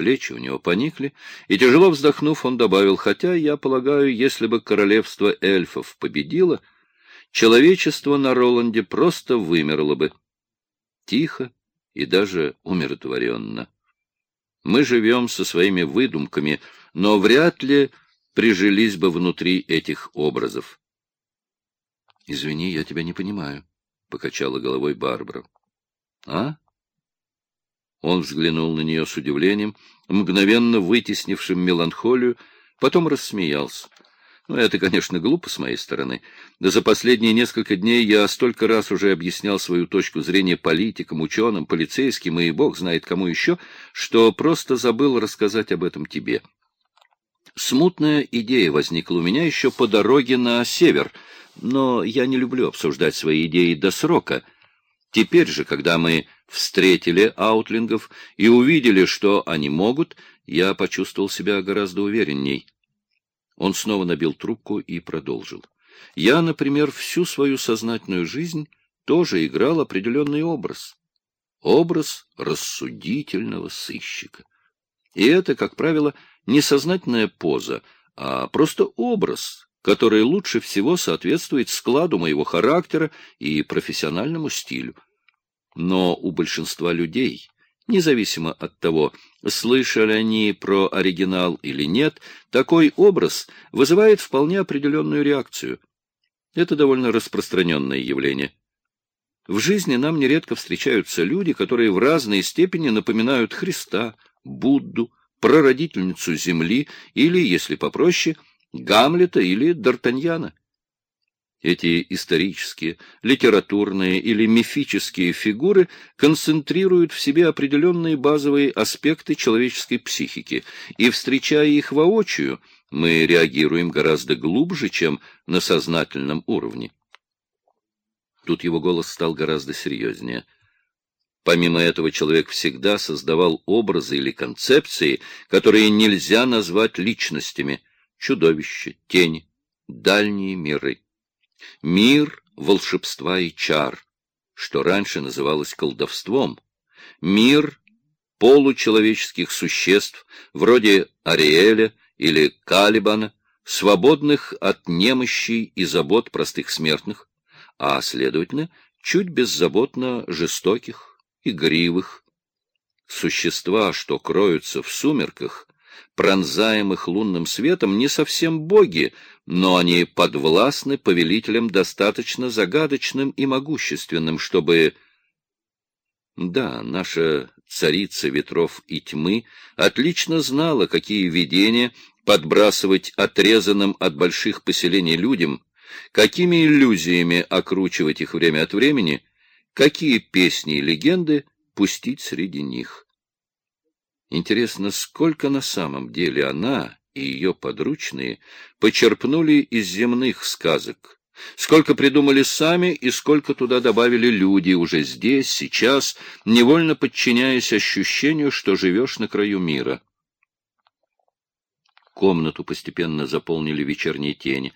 Плечи у него поникли, и, тяжело вздохнув, он добавил, хотя, я полагаю, если бы королевство эльфов победило, человечество на Роланде просто вымерло бы. Тихо и даже умиротворенно. Мы живем со своими выдумками, но вряд ли прижились бы внутри этих образов. — Извини, я тебя не понимаю, — покачала головой Барбара. — А? Он взглянул на нее с удивлением, мгновенно вытеснившим меланхолию, потом рассмеялся. Ну, это, конечно, глупо с моей стороны. Да за последние несколько дней я столько раз уже объяснял свою точку зрения политикам, ученым, полицейским и бог знает кому еще, что просто забыл рассказать об этом тебе. Смутная идея возникла у меня еще по дороге на север, но я не люблю обсуждать свои идеи до срока. Теперь же, когда мы встретили аутлингов и увидели, что они могут, я почувствовал себя гораздо уверенней. Он снова набил трубку и продолжил. Я, например, всю свою сознательную жизнь тоже играл определенный образ. Образ рассудительного сыщика. И это, как правило, не сознательная поза, а просто образ, который лучше всего соответствует складу моего характера и профессиональному стилю. Но у большинства людей, независимо от того, слышали они про оригинал или нет, такой образ вызывает вполне определенную реакцию. Это довольно распространенное явление. В жизни нам нередко встречаются люди, которые в разной степени напоминают Христа, Будду, прародительницу Земли или, если попроще, Гамлета или Д'Артаньяна. Эти исторические, литературные или мифические фигуры концентрируют в себе определенные базовые аспекты человеческой психики, и, встречая их воочию, мы реагируем гораздо глубже, чем на сознательном уровне. Тут его голос стал гораздо серьезнее. Помимо этого, человек всегда создавал образы или концепции, которые нельзя назвать личностями — чудовища, тени, дальние миры. Мир волшебства и чар, что раньше называлось колдовством. Мир получеловеческих существ, вроде Ариэля или Калибана, свободных от немощей и забот простых смертных, а, следовательно, чуть беззаботно жестоких, игривых. Существа, что кроются в сумерках, пронзаемых лунным светом, не совсем боги, но они подвластны повелителям достаточно загадочным и могущественным, чтобы... Да, наша царица ветров и тьмы отлично знала, какие видения подбрасывать отрезанным от больших поселений людям, какими иллюзиями окручивать их время от времени, какие песни и легенды пустить среди них. Интересно, сколько на самом деле она и ее подручные почерпнули из земных сказок, сколько придумали сами и сколько туда добавили люди уже здесь, сейчас, невольно подчиняясь ощущению, что живешь на краю мира. Комнату постепенно заполнили вечерние тени.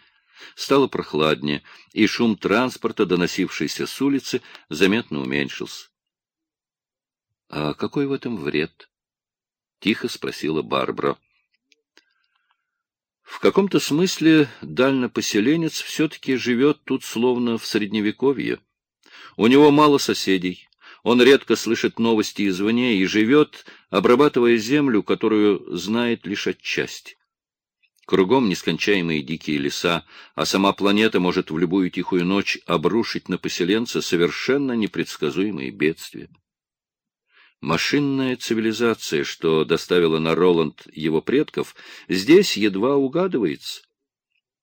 Стало прохладнее, и шум транспорта, доносившийся с улицы, заметно уменьшился. — А какой в этом вред? — тихо спросила Барбара. В каком-то смысле дальнопоселенец все-таки живет тут словно в Средневековье. У него мало соседей, он редко слышит новости извне и живет, обрабатывая землю, которую знает лишь отчасти. Кругом нескончаемые дикие леса, а сама планета может в любую тихую ночь обрушить на поселенца совершенно непредсказуемые бедствия. Машинная цивилизация, что доставила на Роланд его предков, здесь едва угадывается.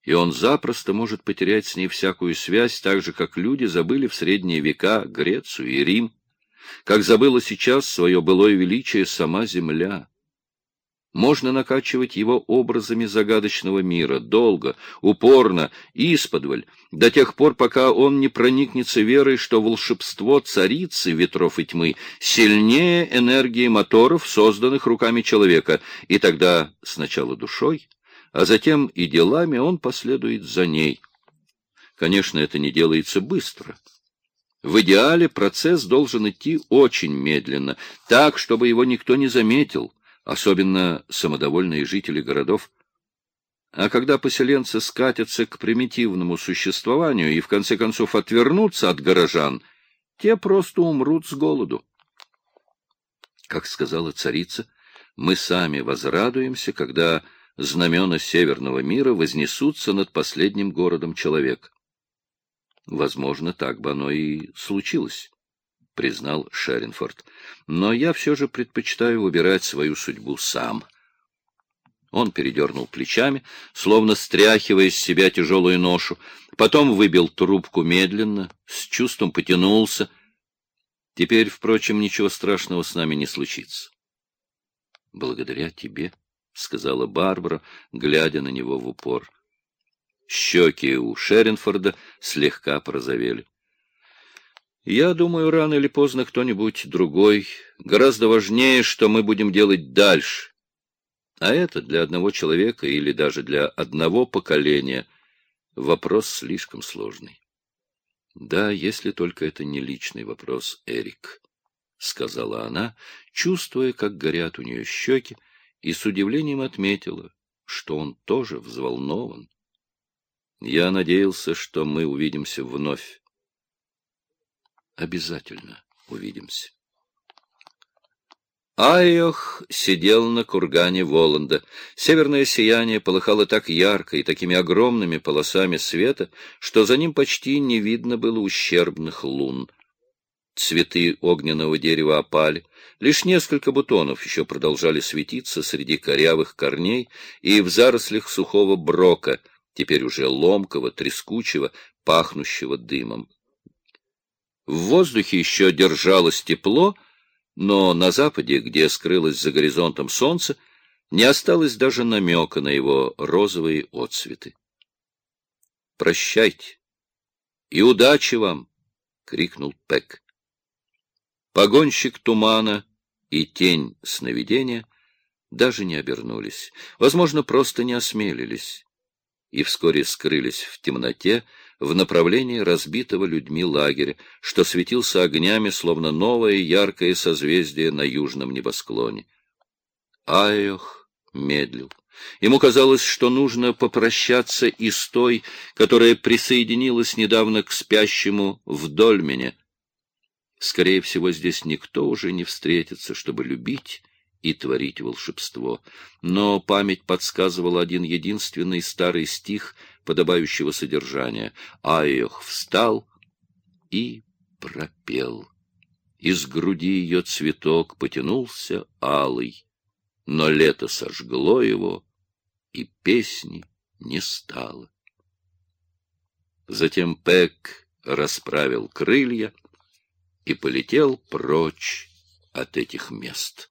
И он запросто может потерять с ней всякую связь, так же, как люди забыли в средние века Грецию и Рим, как забыла сейчас свое былое величие сама Земля. Можно накачивать его образами загадочного мира, долго, упорно, исподволь, до тех пор, пока он не проникнется верой, что волшебство царицы ветров и тьмы сильнее энергии моторов, созданных руками человека, и тогда сначала душой, а затем и делами он последует за ней. Конечно, это не делается быстро. В идеале процесс должен идти очень медленно, так, чтобы его никто не заметил, особенно самодовольные жители городов. А когда поселенцы скатятся к примитивному существованию и в конце концов отвернутся от горожан, те просто умрут с голоду. Как сказала царица, мы сами возрадуемся, когда знамена северного мира вознесутся над последним городом человека. Возможно, так бы оно и случилось, — признал Шеринфорд. Но я все же предпочитаю выбирать свою судьбу сам. Он передернул плечами, словно стряхивая из себя тяжелую ношу, потом выбил трубку медленно, с чувством потянулся. Теперь, впрочем, ничего страшного с нами не случится. — Благодаря тебе, — сказала Барбара, глядя на него в упор. Щеки у Шеринфорда слегка порозовели. Я думаю, рано или поздно кто-нибудь другой. Гораздо важнее, что мы будем делать дальше. А это для одного человека или даже для одного поколения вопрос слишком сложный. Да, если только это не личный вопрос, Эрик, — сказала она, чувствуя, как горят у нее щеки, и с удивлением отметила, что он тоже взволнован. Я надеялся, что мы увидимся вновь. Обязательно увидимся. Айох сидел на кургане Воланда. Северное сияние полыхало так ярко и такими огромными полосами света, что за ним почти не видно было ущербных лун. Цветы огненного дерева опали, лишь несколько бутонов еще продолжали светиться среди корявых корней и в зарослях сухого брока — теперь уже ломкого, трескучего, пахнущего дымом. В воздухе еще держалось тепло, но на западе, где скрылось за горизонтом солнце, не осталось даже намека на его розовые отцветы. «Прощайте и удачи вам!» — крикнул Пек. Погонщик тумана и тень сновидения даже не обернулись, возможно, просто не осмелились и вскоре скрылись в темноте в направлении разбитого людьми лагеря, что светился огнями, словно новое яркое созвездие на южном небосклоне. Айох медлил. Ему казалось, что нужно попрощаться и с той, которая присоединилась недавно к спящему в Дольмене. Скорее всего, здесь никто уже не встретится, чтобы любить и творить волшебство. Но память подсказывала один единственный старый стих подобающего содержания. Айох встал и пропел. Из груди ее цветок потянулся алый, но лето сожгло его, и песни не стало. Затем Пек расправил крылья и полетел прочь от этих мест.